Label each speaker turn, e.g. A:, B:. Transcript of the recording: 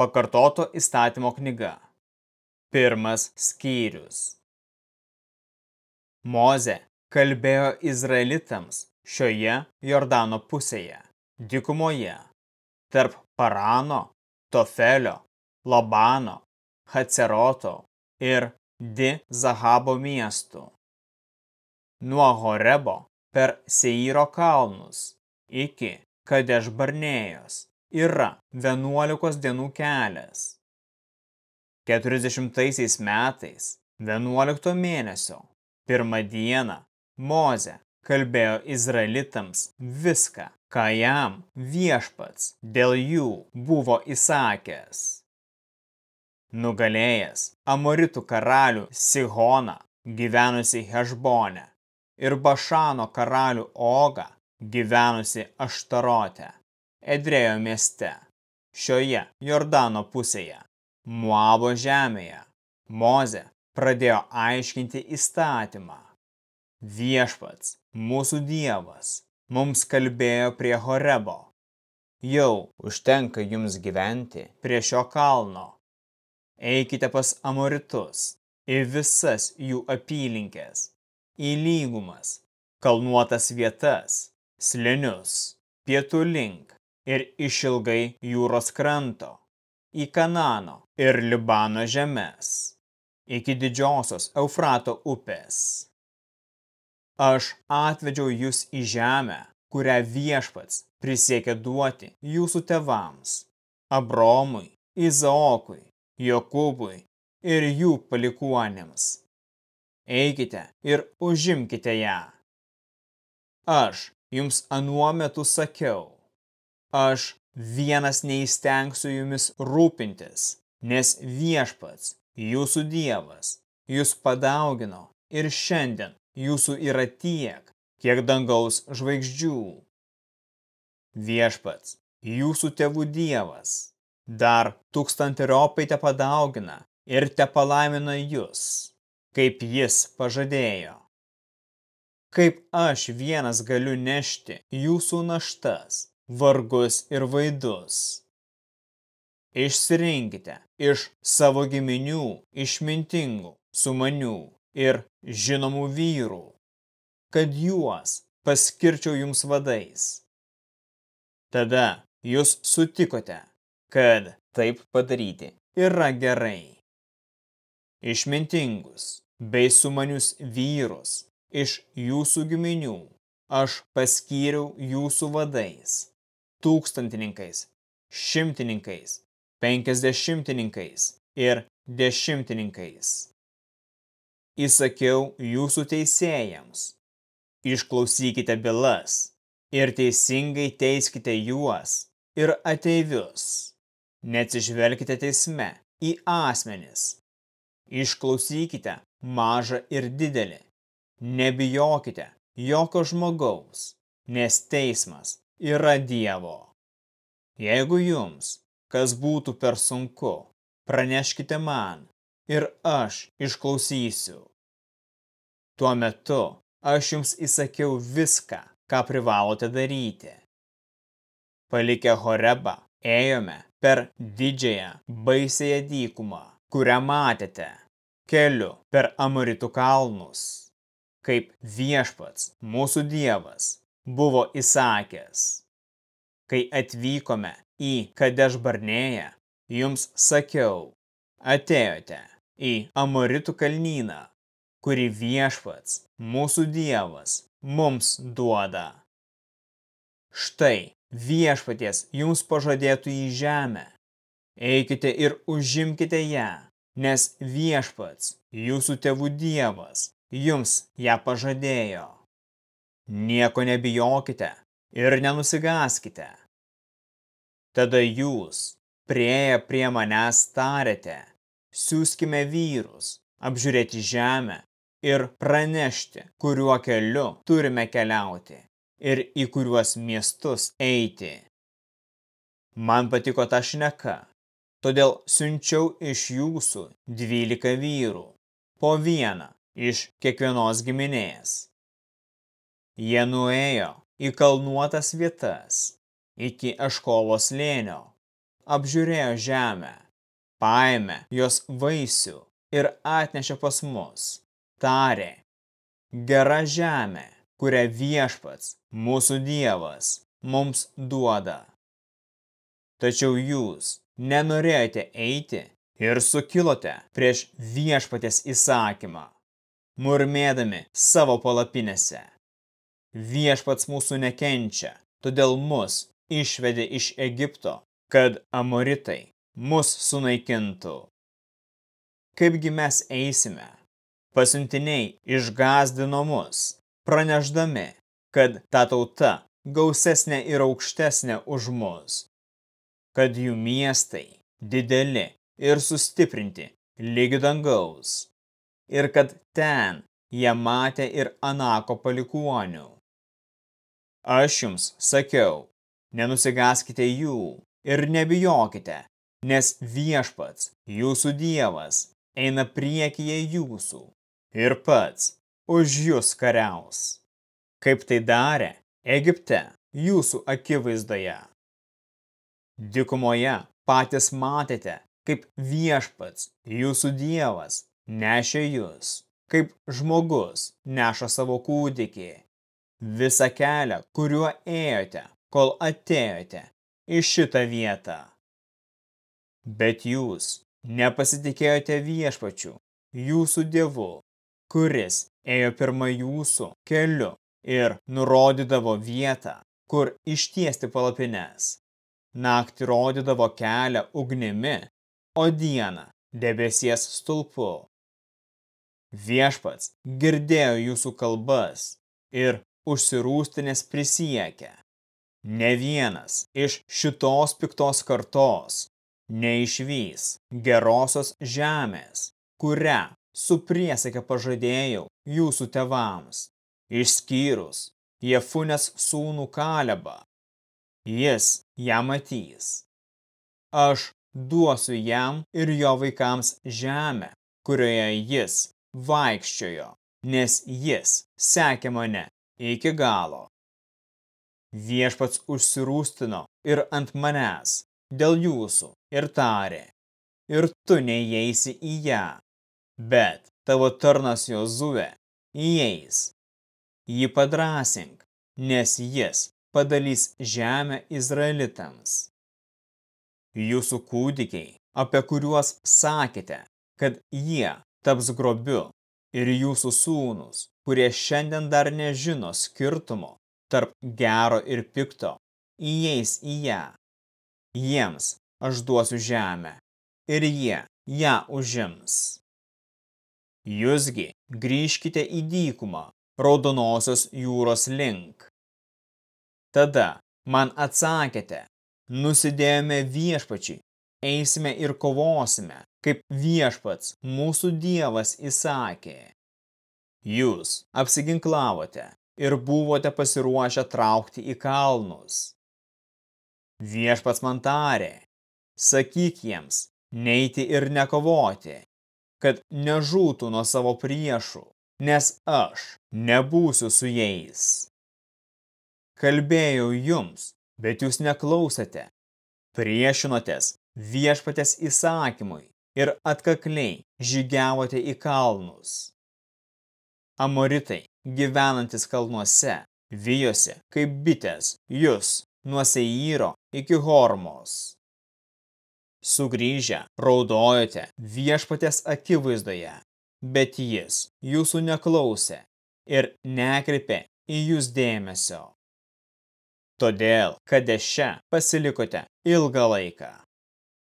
A: Pakartoto įstatymo knyga. Pirmas skyrius. Moze kalbėjo Izraelitams šioje Jordano pusėje, dykumoje, tarp Parano, Tofelio, Labano, Haceroto ir Di Zahabo miestų. Nuo Horebo per Seiro kalnus iki Kadeš Barnėjos yra 11 dienų kelias. 40 metais, 11 mėnesio, pirmą dieną, Moze kalbėjo Izraelitams viską, ką jam viešpats dėl jų buvo įsakęs. Nugalėjęs Amoritų karalių Sihoną, gyvenusi Hešbone, ir Bašano karalių Ogą, gyvenusi Aštarote Edrėjo mieste, šioje Jordano pusėje, Moabo žemėje, Moze pradėjo aiškinti įstatymą. Viešpats, mūsų dievas, mums kalbėjo prie Horebo. Jau užtenka jums gyventi prie šio kalno. Eikite pas Amoritus, į visas jų apylinkės, į lygumas, kalnuotas vietas, slinius, pietų link, ir išilgai jūros kranto, į Kanano ir Libano žemės, iki didžiosios Eufrato upės. Aš atvedžiau jūs į žemę, kurią viešpats prisiekė duoti jūsų tevams, Abromui, Izaokui, Jokūbui ir jų palikuonėms. Eikite ir užimkite ją. Aš jums anuo metu sakiau, aš vienas neįstengsiu jumis rūpintis, nes viešpats, jūsų dievas, jūs padaugino ir šiandien jūsų yra tiek, kiek dangaus žvaigždžių. Viešpats, jūsų tėvų dievas, dar tūkstanteriopai te padaugina ir te palaimina jūs, kaip jis pažadėjo. Kaip aš vienas galiu nešti jūsų naštas vargus ir vaidus. Išsirinkite iš savo giminių išmintingų, sumanių ir žinomų vyrų, kad juos paskirčiau jums vadais. Tada jūs sutikote, kad taip padaryti yra gerai. Išmintingus bei sumanius vyrus iš jūsų giminių aš paskyriau jūsų vadais tūkstantininkais, šimtininkais, penkiasdešimtininkais ir dešimtininkais. Įsakiau jūsų teisėjams, išklausykite bylas ir teisingai teiskite juos ir ateivius. Neatsižvelkite teisme į asmenis. Išklausykite mažą ir didelį. Nebijokite jokio žmogaus, nes teismas yra Dievo. Jeigu jums, kas būtų per sunku, praneškite man ir aš išklausysiu. Tuo metu aš jums įsakiau viską, ką privalote daryti. Palikę Horebą, ėjome per didžiąją, baisėją dykumą, kurią matėte, keliu per Amoritų kalnus, kaip viešpats, mūsų dievas, buvo įsakęs. Kai atvykome į Kadešbarnėją, jums sakiau, atėjote į Amoritų kalnyną, kurį viešpats, mūsų dievas, mums duoda. Štai viešpaties jums pažadėtų į žemę. Eikite ir užimkite ją, nes viešpats, jūsų tėvų dievas, jums ją pažadėjo. Nieko nebijokite ir nenusigaskite. Tada jūs, prieję prie manęs tarėte, siūskime vyrus, apžiūrėti žemę ir pranešti, kuriuo keliu turime keliauti ir į kuriuos miestus eiti. Man patiko ta šneka, todėl siunčiau iš jūsų dvylika vyrų, po vieną iš kiekvienos giminės. Jie nuėjo į kalnuotas vietas, iki Eškovo slėnio, apžiūrėjo žemę, paėmė jos vaisių ir atnešė pas mus, tarė, gera žemė, kurią viešpats, mūsų Dievas, mums duoda. Tačiau jūs nenorėjote eiti ir sukilote prieš viešpatės įsakymą, murmėdami savo palapinėse. Viešpats mūsų nekenčia, todėl mus išvedė iš Egipto, kad amoritai mus sunaikintų. Kaipgi mes eisime? Pasiuntiniai išgazdino mus, praneždami, kad ta tauta gausesnė ir aukštesnė už mus, kad jų miestai dideli ir sustiprinti lygi dangaus, ir kad ten jie matė ir Anako palikuonių. Aš jums sakiau, nenusigaskite jų ir nebijokite, nes viešpats, jūsų dievas, eina priekyje jūsų ir pats už jūs kariaus. Kaip tai darė Egipte, jūsų akivaizdoje. Dikumoje patys matėte, kaip viešpats, jūsų dievas, nešė jūs, kaip žmogus neša savo kūdikį. Visą kelią, kuriuo ėjote, kol atėjote į šitą vietą. Bet jūs nepasitikėjote viešpačių, jūsų dievu, kuris ėjo pirma jūsų keliu ir nurodydavo vietą, kur ištiesti palapines naktį rodydavo kelią ugnimi, o dieną debesies stulpu. Viešpats girdėjo jūsų kalbas ir užsirūstinės prisiekė. Ne vienas iš šitos piktos kartos neišvys gerosios žemės, kurią su priesakė pažadėjau jūsų tevams, išskyrus Jefunės sūnų Kalebą, jis ją matys. Aš duosiu jam ir jo vaikams žemę, kurioje jis vaikščiojo, nes jis sekė mane iki galo. Viešpats užsirūstino ir ant manęs dėl jūsų ir tarė, ir tu neįeisi į ją, bet tavo tarnas Jozue įeis. Jį padrasink, nes jis padalys žemę Izraelitams. Jūsų kūdikiai, apie kuriuos sakėte, kad jie taps grobiu, ir jūsų sūnus, kurie šiandien dar nežino skirtumo tarp gero ir pikto, įeis į ją. Jiems aš duosiu žemę, ir jie ją užims. Jūsgi grįžkite į dykumą, raudonosios jūros link. Tada man atsakėte, nusidėjome viešpačiai, eisime ir kovosime, kaip viešpats mūsų dievas įsakė. Jūs apsiginklavote ir buvote pasiruošę traukti į kalnus. Viešpats man tarė, sakyk jiems, neiti ir nekovoti, kad nežūtų nuo savo priešų, nes aš nebūsiu su jais. Kalbėjau jums, bet jūs neklausėte. Priešinotės viešpatės įsakymui ir atkakliai žygiavote į kalnus. Amoritai, gyvenantis kalnuose, vijosi kaip bitės jūs nuo Seiro iki Hormos. Sugrįžę raudojote viešpatės akivaizdoje, bet jis jūsų neklausė ir nekreipė į jūs dėmesio todėl Kadeše pasilikote ilgą laiką.